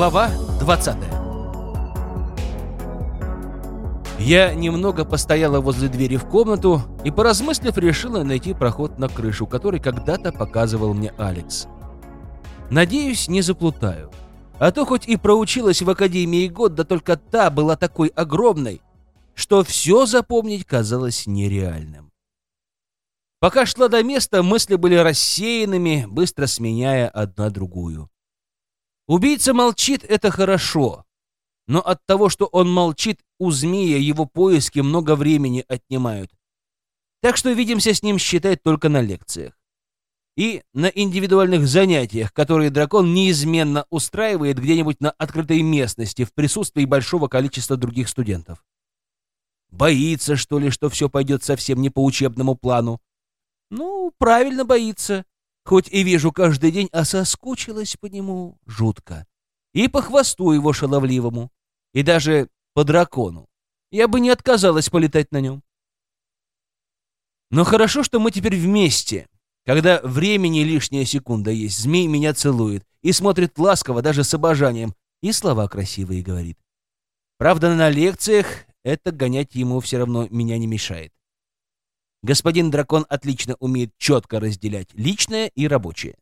Глава 20 Я немного постояла возле двери в комнату и, поразмыслив, решила найти проход на крышу, который когда-то показывал мне Алекс. Надеюсь, не заплутаю. А то хоть и проучилась в академии год, да только та была такой огромной, что все запомнить казалось нереальным. Пока шла до места, мысли были рассеянными, быстро сменяя одна другую. Убийца молчит — это хорошо. Но от того, что он молчит, у змея его поиски много времени отнимают. Так что видимся с ним, считать только на лекциях. И на индивидуальных занятиях, которые дракон неизменно устраивает где-нибудь на открытой местности в присутствии большого количества других студентов. Боится, что ли, что все пойдет совсем не по учебному плану? Ну, правильно боится. Хоть и вижу каждый день, а соскучилась по нему жутко. И по хвосту его шаловливому, и даже по дракону. Я бы не отказалась полетать на нем. Но хорошо, что мы теперь вместе. Когда времени лишняя секунда есть, змей меня целует и смотрит ласково, даже с обожанием, и слова красивые говорит. Правда, на лекциях это гонять ему все равно меня не мешает. Господин дракон отлично умеет четко разделять личное и рабочее.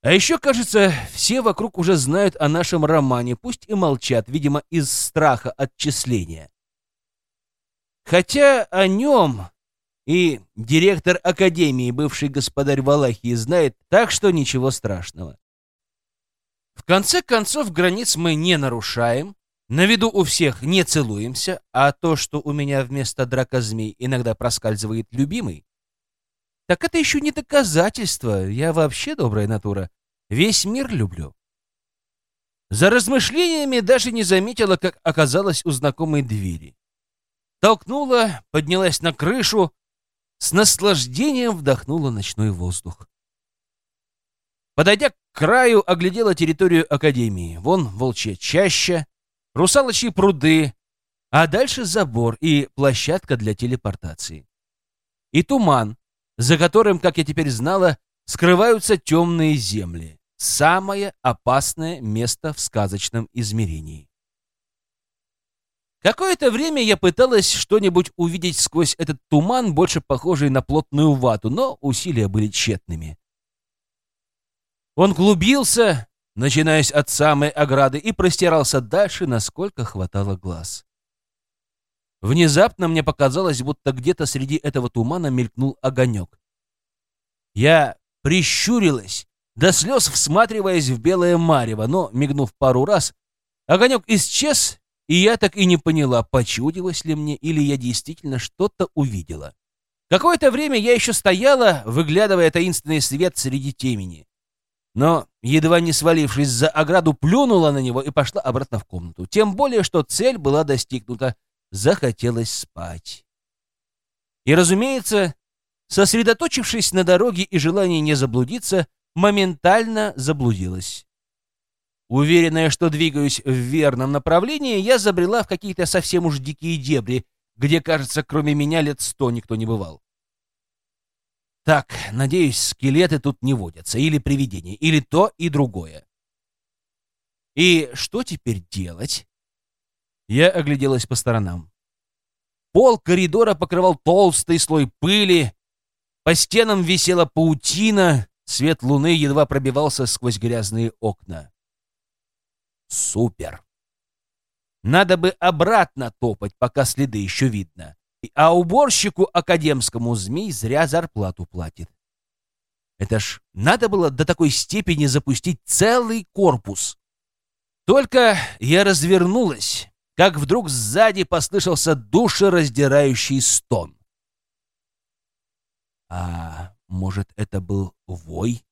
А еще, кажется, все вокруг уже знают о нашем романе, пусть и молчат, видимо, из страха отчисления. Хотя о нем и директор академии, бывший господарь Валахии, знает, так что ничего страшного. В конце концов, границ мы не нарушаем, на виду у всех не целуемся, а то, что у меня вместо дракозмей иногда проскальзывает любимый, так это еще не доказательство. Я вообще добрая натура. Весь мир люблю. За размышлениями даже не заметила, как оказалась у знакомой двери. Толкнула, поднялась на крышу, с наслаждением вдохнула ночной воздух. Подойдя к краю, оглядела территорию Академии. Вон волчья чаща, русалочьи пруды, а дальше забор и площадка для телепортации. И туман, за которым, как я теперь знала, скрываются темные земли. Самое опасное место в сказочном измерении. Какое-то время я пыталась что-нибудь увидеть сквозь этот туман, больше похожий на плотную вату, но усилия были тщетными. Он глубился, начинаясь от самой ограды, и простирался дальше, насколько хватало глаз. Внезапно мне показалось, будто где-то среди этого тумана мелькнул огонек. Я прищурилась, до слез всматриваясь в белое марево, но, мигнув пару раз, огонек исчез, и я так и не поняла, почудилось ли мне или я действительно что-то увидела. Какое-то время я еще стояла, выглядывая таинственный свет среди темени но, едва не свалившись за ограду, плюнула на него и пошла обратно в комнату. Тем более, что цель была достигнута. Захотелось спать. И, разумеется, сосредоточившись на дороге и желании не заблудиться, моментально заблудилась. Уверенная, что двигаюсь в верном направлении, я забрела в какие-то совсем уж дикие дебри, где, кажется, кроме меня лет сто никто не бывал. Так, надеюсь, скелеты тут не водятся, или привидения, или то и другое. И что теперь делать? Я огляделась по сторонам. Пол коридора покрывал толстый слой пыли, по стенам висела паутина, свет луны едва пробивался сквозь грязные окна. Супер! Надо бы обратно топать, пока следы еще видно а уборщику академскому змей зря зарплату платит. Это ж надо было до такой степени запустить целый корпус. Только я развернулась, как вдруг сзади послышался душераздирающий стон. А может, это был вой?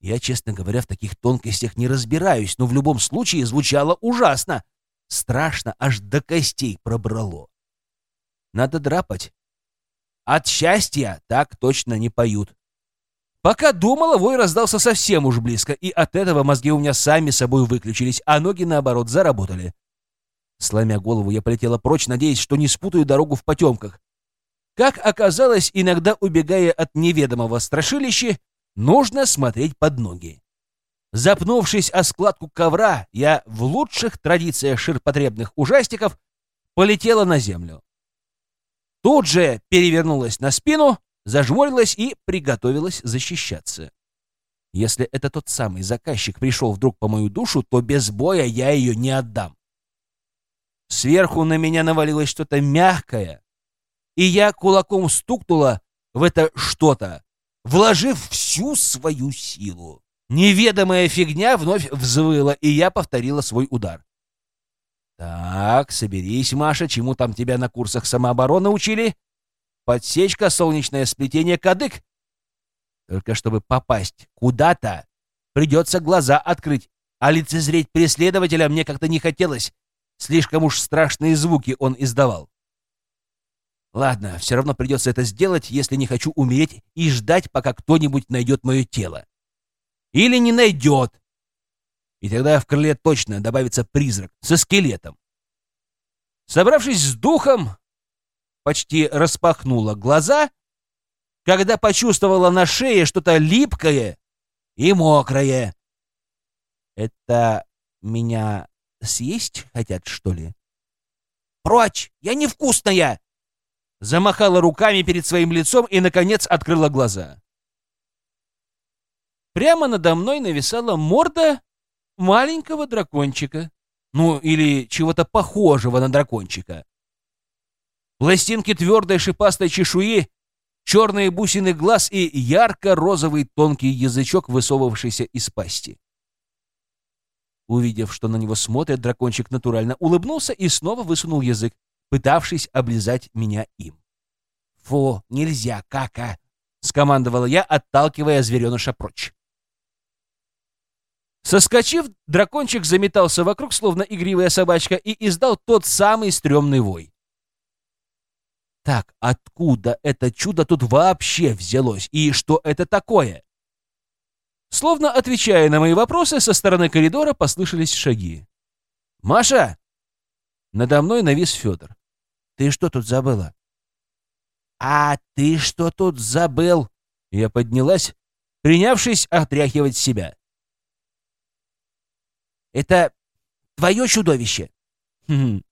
Я, честно говоря, в таких тонкостях не разбираюсь, но в любом случае звучало ужасно. Страшно, аж до костей пробрало. Надо драпать. От счастья так точно не поют. Пока думала, вой раздался совсем уж близко, и от этого мозги у меня сами собой выключились, а ноги, наоборот, заработали. Сломя голову, я полетела прочь, надеясь, что не спутаю дорогу в потемках. Как оказалось, иногда убегая от неведомого страшилища, нужно смотреть под ноги. Запнувшись о складку ковра, я в лучших традициях ширпотребных ужастиков полетела на землю. Тут же перевернулась на спину, зажмурилась и приготовилась защищаться. Если это тот самый заказчик пришел вдруг по мою душу, то без боя я ее не отдам. Сверху на меня навалилось что-то мягкое, и я кулаком стукнула в это что-то, вложив всю свою силу. Неведомая фигня вновь взвыла, и я повторила свой удар. «Так, соберись, Маша, чему там тебя на курсах самообороны учили? Подсечка, солнечное сплетение, кадык. Только чтобы попасть куда-то, придется глаза открыть, а лицезреть преследователя мне как-то не хотелось. Слишком уж страшные звуки он издавал. Ладно, все равно придется это сделать, если не хочу умереть и ждать, пока кто-нибудь найдет мое тело. Или не найдет. И тогда в крыле точно добавится призрак со скелетом. Собравшись с духом, почти распахнула глаза, когда почувствовала на шее что-то липкое и мокрое. Это меня съесть хотят, что ли? «Прочь! Я невкусная!» Замахала руками перед своим лицом и, наконец, открыла глаза. Прямо надо мной нависала морда маленького дракончика. Ну, или чего-то похожего на дракончика. Пластинки твердой шипастой чешуи, черные бусины глаз и ярко-розовый тонкий язычок, высовывавшийся из пасти. Увидев, что на него смотрят, дракончик натурально улыбнулся и снова высунул язык, пытавшись облизать меня им. «Фу, нельзя, кака!» — скомандовала я, отталкивая звереныша прочь. Соскочив, дракончик заметался вокруг, словно игривая собачка, и издал тот самый стрёмный вой. Так, откуда это чудо тут вообще взялось? И что это такое? Словно отвечая на мои вопросы, со стороны коридора послышались шаги. «Маша!» Надо мной навис Федор. «Ты что тут забыла?» «А ты что тут забыл?» Я поднялась, принявшись отряхивать себя. Это твое чудовище? Хм,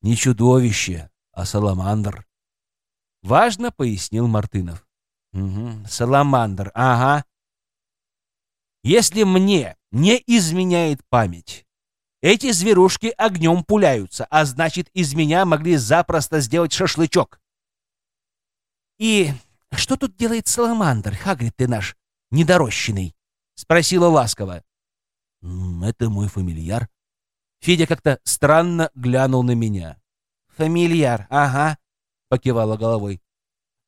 не чудовище, а саламандр. Важно, пояснил Мартынов. Саламандр, ага. Если мне не изменяет память, эти зверушки огнем пуляются, а значит, из меня могли запросто сделать шашлычок. И что тут делает саламандр, Хагрид ты наш, недорощенный? Спросила ласково. «Это мой фамильяр». Федя как-то странно глянул на меня. «Фамильяр, ага», — покивала головой.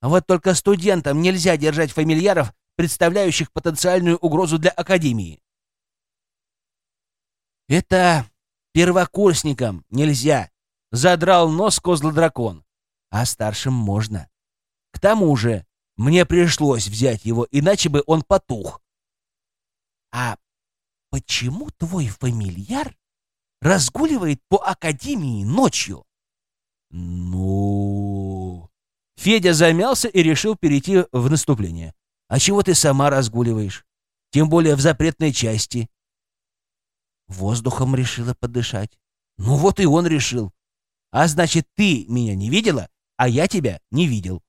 «Вот только студентам нельзя держать фамильяров, представляющих потенциальную угрозу для Академии». «Это первокурсникам нельзя», — задрал нос козлодракон. «А старшим можно. К тому же мне пришлось взять его, иначе бы он потух». «А почему твой фамильяр разгуливает по академии ночью? Ну... Федя замялся и решил перейти в наступление. А чего ты сама разгуливаешь? Тем более в запретной части. Воздухом решила подышать. Ну вот и он решил. А значит, ты меня не видела, а я тебя не видел.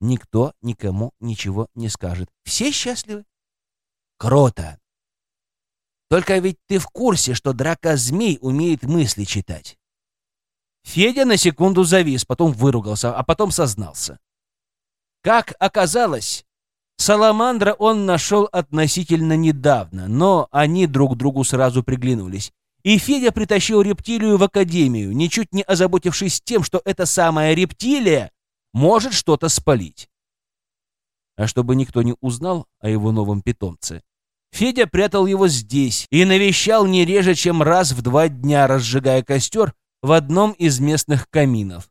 Никто никому ничего не скажет. Все счастливы? Круто. Только ведь ты в курсе, что драка-змей умеет мысли читать. Федя на секунду завис, потом выругался, а потом сознался. Как оказалось, Саламандра он нашел относительно недавно, но они друг другу сразу приглянулись. И Федя притащил рептилию в академию, ничуть не озаботившись тем, что эта самая рептилия может что-то спалить. А чтобы никто не узнал о его новом питомце, Федя прятал его здесь и навещал не реже, чем раз в два дня, разжигая костер в одном из местных каминов.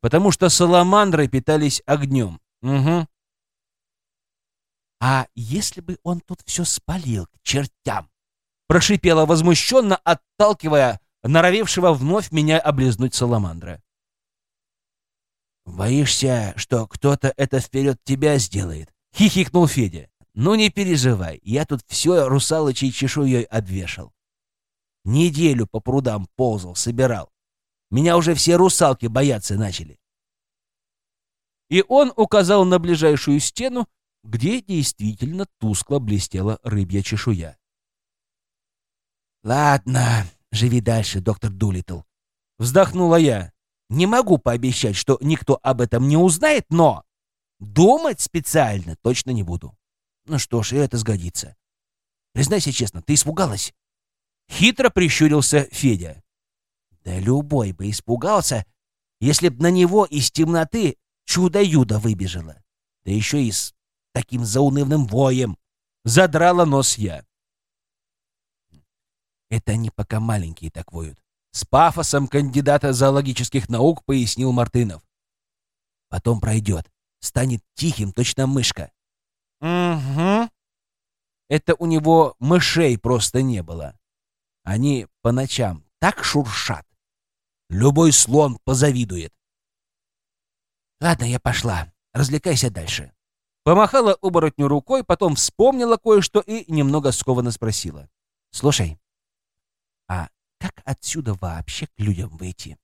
Потому что саламандры питались огнем. Угу. «А если бы он тут все спалил к чертям?» Прошипела возмущенно, отталкивая норовевшего вновь меня облизнуть саламандра. «Боишься, что кто-то это вперед тебя сделает?» — хихикнул Федя. Ну не переживай, я тут все русалочей чешуей обвешал. Неделю по прудам ползал, собирал. Меня уже все русалки бояться начали. И он указал на ближайшую стену, где действительно тускло блестела рыбья чешуя. «Ладно, живи дальше, доктор Дулитл», — вздохнула я. «Не могу пообещать, что никто об этом не узнает, но думать специально точно не буду». «Ну что ж, и это сгодится. Признайся честно, ты испугалась?» Хитро прищурился Федя. «Да любой бы испугался, если б на него из темноты чудо-юдо выбежало. Да еще и с таким заунывным воем!» Задрала нос я. Это они пока маленькие так воют. С пафосом кандидата зоологических наук пояснил Мартынов. Потом пройдет. Станет тихим, точно мышка. Угу. Это у него мышей просто не было. Они по ночам так шуршат. Любой слон позавидует. Ладно, я пошла. Развлекайся дальше. Помахала оборотню рукой, потом вспомнила кое-что и немного скованно спросила. Слушай, а как отсюда вообще к людям выйти?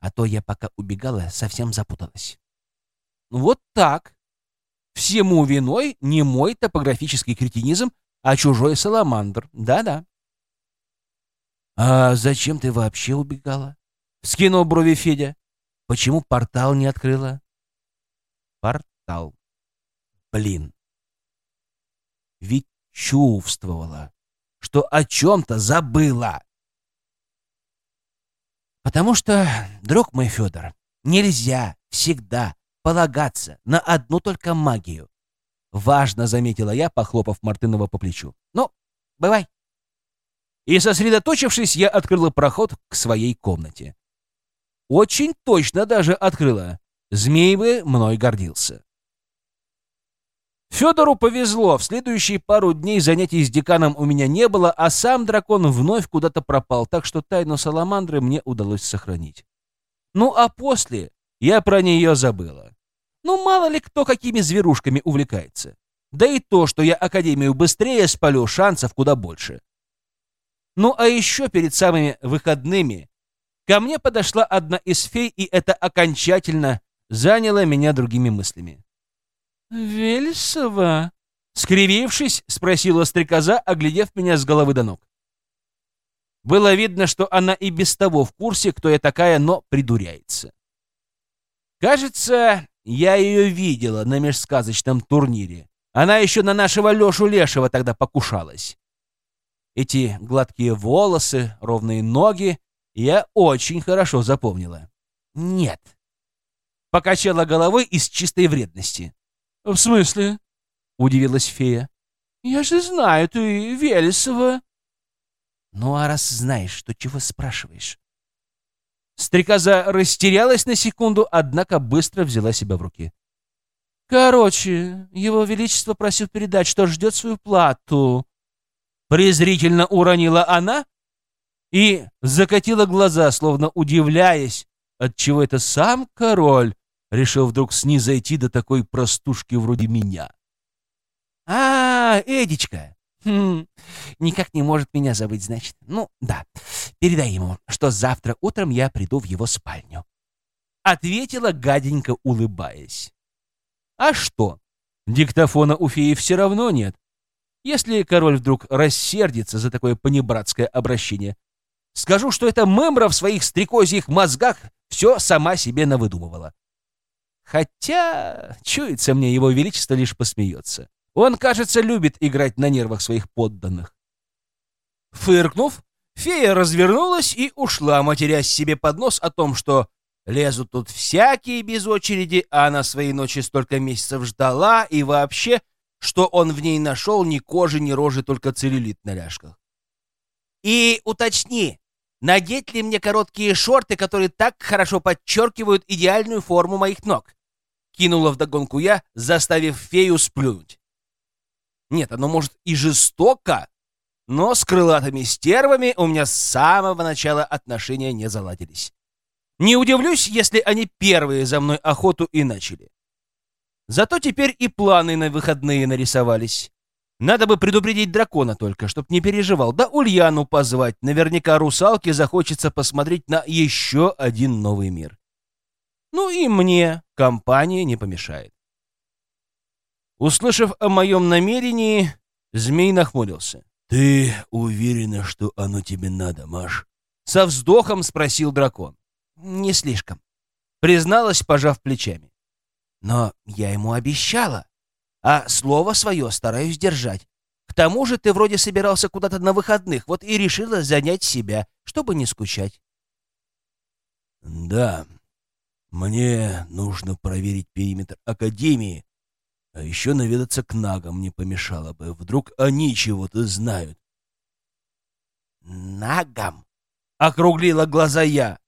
А то я пока убегала, совсем запуталась. Вот так. Всему виной не мой топографический кретинизм, а чужой саламандр. Да-да. «А зачем ты вообще убегала?» — скинул брови Федя. «Почему портал не открыла?» «Портал. Блин. Ведь чувствовала, что о чем-то забыла. Потому что, друг мой Федор, нельзя всегда полагаться на одну только магию. Важно, заметила я, похлопав Мартынова по плечу. Ну, бывай. И, сосредоточившись, я открыла проход к своей комнате. Очень точно даже открыла. Змей бы мной гордился. Федору повезло, в следующие пару дней занятий с деканом у меня не было, а сам дракон вновь куда-то пропал, так что тайну саламандры мне удалось сохранить. Ну а после я про нее забыла. Ну мало ли кто какими зверушками увлекается. Да и то, что я Академию быстрее спалю, шансов куда больше. Ну а еще перед самыми выходными ко мне подошла одна из фей, и это окончательно заняло меня другими мыслями. «Вельсова?» Скривившись, спросила стрекоза, оглядев меня с головы до ног. Было видно, что она и без того в курсе, кто я такая, но придуряется. Кажется, я ее видела на межсказочном турнире. Она еще на нашего Лешу Лешего тогда покушалась. Эти гладкие волосы, ровные ноги я очень хорошо запомнила. Нет. Покачала головой из чистой вредности. «В смысле?» — удивилась фея. «Я же знаю, ты Велесова». «Ну, а раз знаешь, то чего спрашиваешь?» Стрекоза растерялась на секунду, однако быстро взяла себя в руки. «Короче, его величество просил передать, что ждет свою плату». Презрительно уронила она и закатила глаза, словно удивляясь, отчего это сам король решил вдруг снизойти до такой простушки вроде меня. «А, Эдичка! Хм, никак не может меня забыть, значит. Ну, да, передай ему, что завтра утром я приду в его спальню». Ответила гаденько, улыбаясь. «А что? Диктофона у феи все равно нет. Если король вдруг рассердится за такое понебратское обращение, скажу, что эта мемра в своих стрекозьих мозгах все сама себе навыдумывала. Хотя, чуется мне, его величество лишь посмеется. Он, кажется, любит играть на нервах своих подданных. Фыркнув, фея развернулась и ушла, матерясь себе под нос о том, что лезут тут всякие без очереди, а она своей ночи столько месяцев ждала, и вообще, что он в ней нашел ни кожи, ни рожи, только целлюлит на ляжках. И уточни, надеть ли мне короткие шорты, которые так хорошо подчеркивают идеальную форму моих ног? Кинула вдогонку я, заставив фею сплюнуть. Нет, оно может и жестоко, но с крылатыми стервами у меня с самого начала отношения не заладились. Не удивлюсь, если они первые за мной охоту и начали. Зато теперь и планы на выходные нарисовались. Надо бы предупредить дракона только, чтоб не переживал. Да Ульяну позвать. Наверняка русалке захочется посмотреть на еще один новый мир. Ну и мне компания не помешает. Услышав о моем намерении, змей нахмурился. «Ты уверена, что оно тебе надо, Маш?» Со вздохом спросил дракон. «Не слишком», — призналась, пожав плечами. «Но я ему обещала а слово свое стараюсь держать. К тому же ты вроде собирался куда-то на выходных, вот и решила занять себя, чтобы не скучать. Да, мне нужно проверить периметр Академии, а еще наведаться к нагам не помешало бы. Вдруг они чего-то знают. Нагам? Округлила глаза я.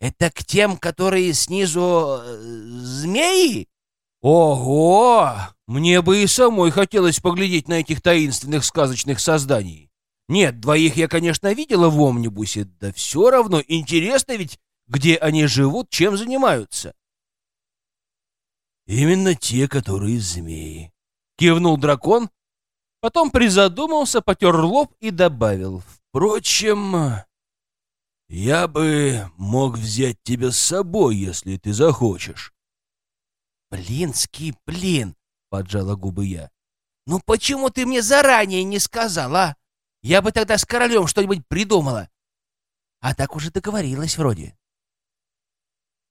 Это к тем, которые снизу э, змеи? Ого! Мне бы и самой хотелось поглядеть на этих таинственных сказочных созданий. Нет, двоих я, конечно, видела в омнибусе, да все равно интересно ведь, где они живут, чем занимаются. Именно те, которые змеи. Кивнул дракон, потом призадумался, потер лоб и добавил. Впрочем, я бы мог взять тебя с собой, если ты захочешь. «Блинский блин!» — поджала губы я. «Ну почему ты мне заранее не сказал, а? Я бы тогда с королем что-нибудь придумала. А так уже договорилась вроде».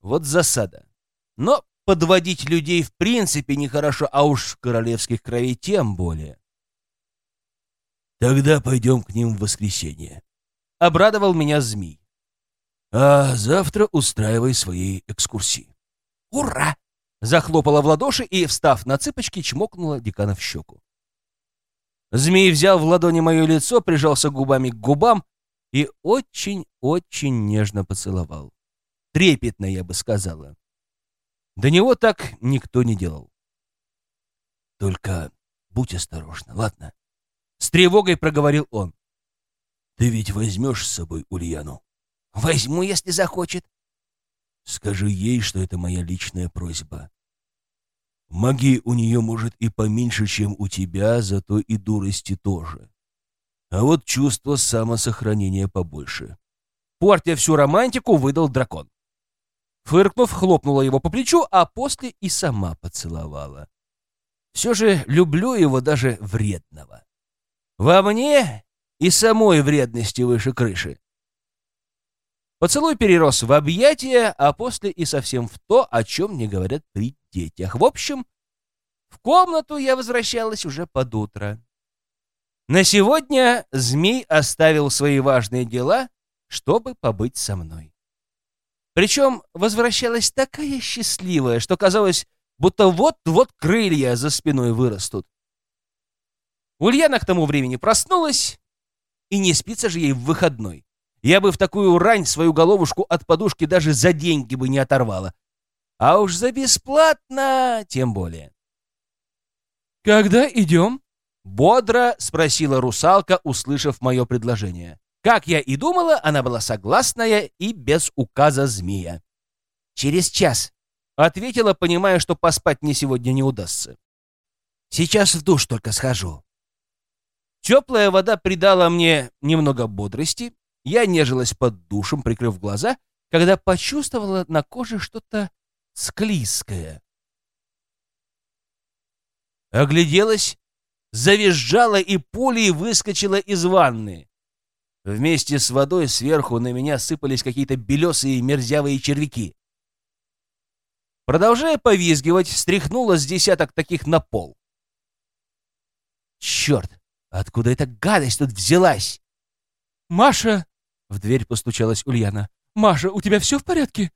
Вот засада. Но подводить людей в принципе нехорошо, а уж королевских крови тем более. «Тогда пойдем к ним в воскресенье», — обрадовал меня змей. «А завтра устраивай свои экскурсии». «Ура!» захлопала в ладоши и, встав на цыпочки, чмокнула декана в щеку. Змей взял в ладони мое лицо, прижался губами к губам и очень-очень нежно поцеловал. Трепетно, я бы сказала. До него так никто не делал. «Только будь осторожна, ладно?» С тревогой проговорил он. «Ты ведь возьмешь с собой Ульяну?» «Возьму, если захочет». «Скажи ей, что это моя личная просьба. Магии у нее может и поменьше, чем у тебя, зато и дурости тоже. А вот чувство самосохранения побольше. Портя всю романтику, выдал дракон. Фыркнув, хлопнула его по плечу, а после и сама поцеловала. Все же люблю его даже вредного. Во мне и самой вредности выше крыши. Поцелуй перерос в объятия, а после и совсем в то, о чем не говорят при детях. В общем, в комнату я возвращалась уже под утро. На сегодня змей оставил свои важные дела, чтобы побыть со мной. Причем возвращалась такая счастливая, что казалось, будто вот-вот крылья за спиной вырастут. Ульяна к тому времени проснулась, и не спится же ей в выходной. Я бы в такую рань свою головушку от подушки даже за деньги бы не оторвала. А уж за бесплатно тем более. «Когда идем?» — бодро спросила русалка, услышав мое предложение. Как я и думала, она была согласная и без указа змея. «Через час», — ответила, понимая, что поспать мне сегодня не удастся. «Сейчас в душ только схожу». Теплая вода придала мне немного бодрости, я нежилась под душем, прикрыв глаза, когда почувствовала на коже что-то склизкое. Огляделась, завизжала и пулей выскочила из ванны. Вместе с водой сверху на меня сыпались какие-то белесые мерзявые червяки. Продолжая повизгивать, стряхнула с десяток таких на пол. Черт, откуда эта гадость тут взялась? «Маша!» В дверь постучалась Ульяна. «Маша, у тебя все в порядке?»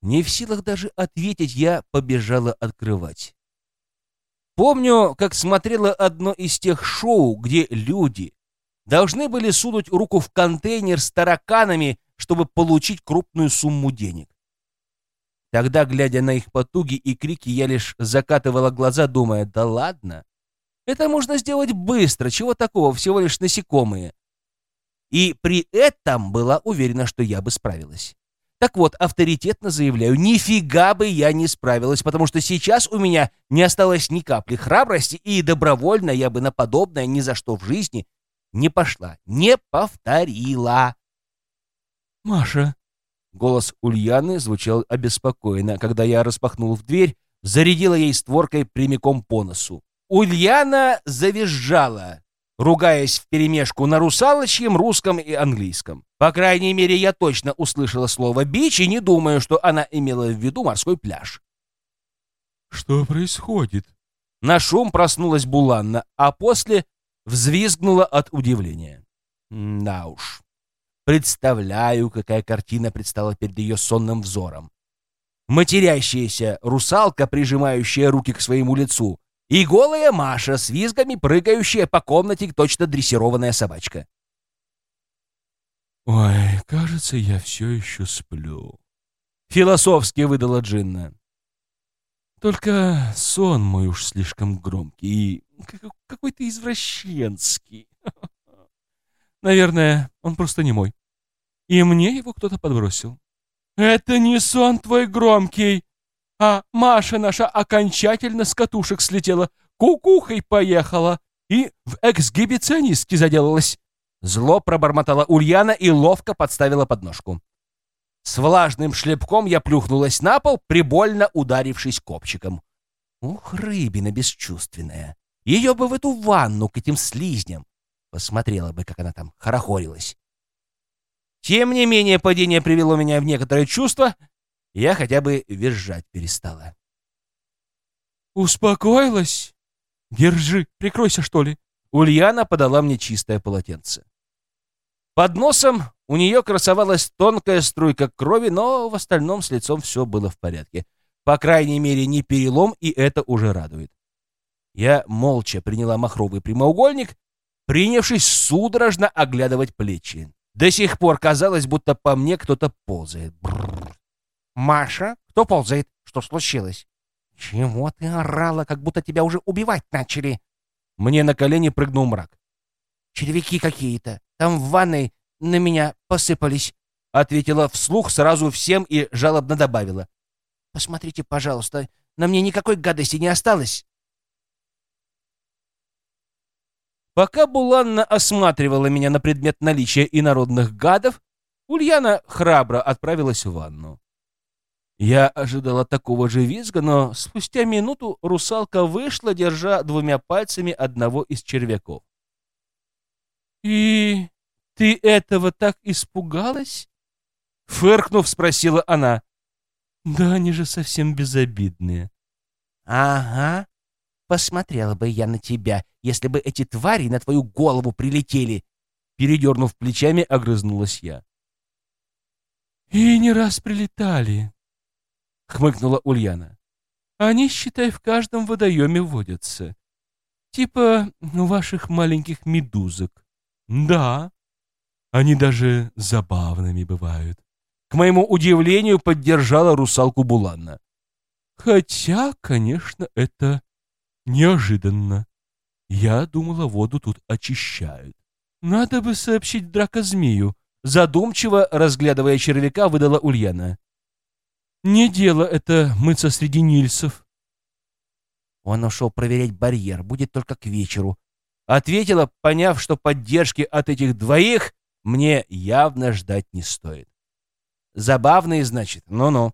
Не в силах даже ответить, я побежала открывать. Помню, как смотрела одно из тех шоу, где люди должны были сунуть руку в контейнер с тараканами, чтобы получить крупную сумму денег. Тогда, глядя на их потуги и крики, я лишь закатывала глаза, думая, да ладно, это можно сделать быстро, чего такого, всего лишь насекомые и при этом была уверена, что я бы справилась. Так вот, авторитетно заявляю, нифига бы я не справилась, потому что сейчас у меня не осталось ни капли храбрости, и добровольно я бы на подобное ни за что в жизни не пошла, не повторила. «Маша!» Голос Ульяны звучал обеспокоенно, когда я распахнул в дверь, зарядила ей створкой прямиком по носу. Ульяна завизжала, ругаясь вперемешку на русалочьем, русском и английском. По крайней мере, я точно услышала слово «бич» и не думаю, что она имела в виду морской пляж. «Что происходит?» На шум проснулась Буланна, а после взвизгнула от удивления. Да уж. Представляю, какая картина предстала перед ее сонным взором. Матерящаяся русалка, прижимающая руки к своему лицу, и голая Маша с визгами, прыгающая по комнате, точно дрессированная собачка. «Ой, кажется, я все еще сплю», — философски выдала Джинна. «Только сон мой уж слишком громкий и какой-то извращенский. Наверное, он просто не мой. И мне его кто-то подбросил. «Это не сон твой громкий, а Маша наша окончательно с катушек слетела, кукухой поехала и в эксгибиционистке заделалась». Зло пробормотала Ульяна и ловко подставила подножку. С влажным шлепком я плюхнулась на пол, прибольно ударившись копчиком. Ух, рыбина бесчувственная. Ее бы в эту ванну к этим слизням. Посмотрела бы, как она там хорохорилась. Тем не менее, падение привело меня в некоторое чувство, я хотя бы визжать перестала. «Успокоилась? Держи, прикройся, что ли?» Ульяна подала мне чистое полотенце. Под носом у нее красовалась тонкая струйка крови, но в остальном с лицом все было в порядке. По крайней мере, не перелом, и это уже радует. Я молча приняла махровый прямоугольник, принявшись судорожно оглядывать плечи. До сих пор казалось, будто по мне кто-то ползает. Бррр. «Маша? Кто ползает? Что случилось?» «Чего ты орала, как будто тебя уже убивать начали?» Мне на колени прыгнул мрак. «Червяки какие-то. Там в ванной на меня посыпались», — ответила вслух сразу всем и жалобно добавила. «Посмотрите, пожалуйста, на мне никакой гадости не осталось». Пока Буланна осматривала меня на предмет наличия инородных гадов, Ульяна храбро отправилась в ванну. Я ожидала такого же визга, но спустя минуту русалка вышла, держа двумя пальцами одного из червяков. «И ты этого так испугалась?» Фыркнув, спросила она. «Да они же совсем безобидные». «Ага. Посмотрела бы я на тебя, если бы эти твари на твою голову прилетели!» Передернув плечами, огрызнулась я. «И не раз прилетали», — хмыкнула Ульяна. «Они, считай, в каждом водоеме водятся. Типа у ваших маленьких медузок. Да, они даже забавными бывают». К моему удивлению, поддержала русалку Буланна. «Хотя, конечно, это неожиданно. Я думала, воду тут очищают. Надо бы сообщить дракозмею». Задумчиво, разглядывая червяка, выдала Ульяна. Не дело это мыться среди нильсов. Он ушел проверять барьер, будет только к вечеру. Ответила, поняв, что поддержки от этих двоих мне явно ждать не стоит. Забавные, значит, ну-ну.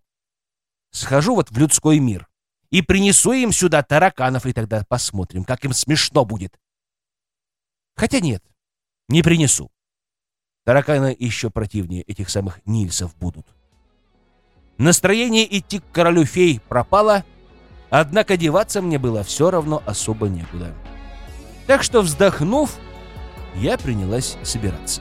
Схожу вот в людской мир и принесу им сюда тараканов, и тогда посмотрим, как им смешно будет. Хотя нет, не принесу. Тараканы еще противнее этих самых Нильсов будут. Настроение идти к королю фей пропало, однако деваться мне было все равно особо некуда. Так что, вздохнув, я принялась собираться.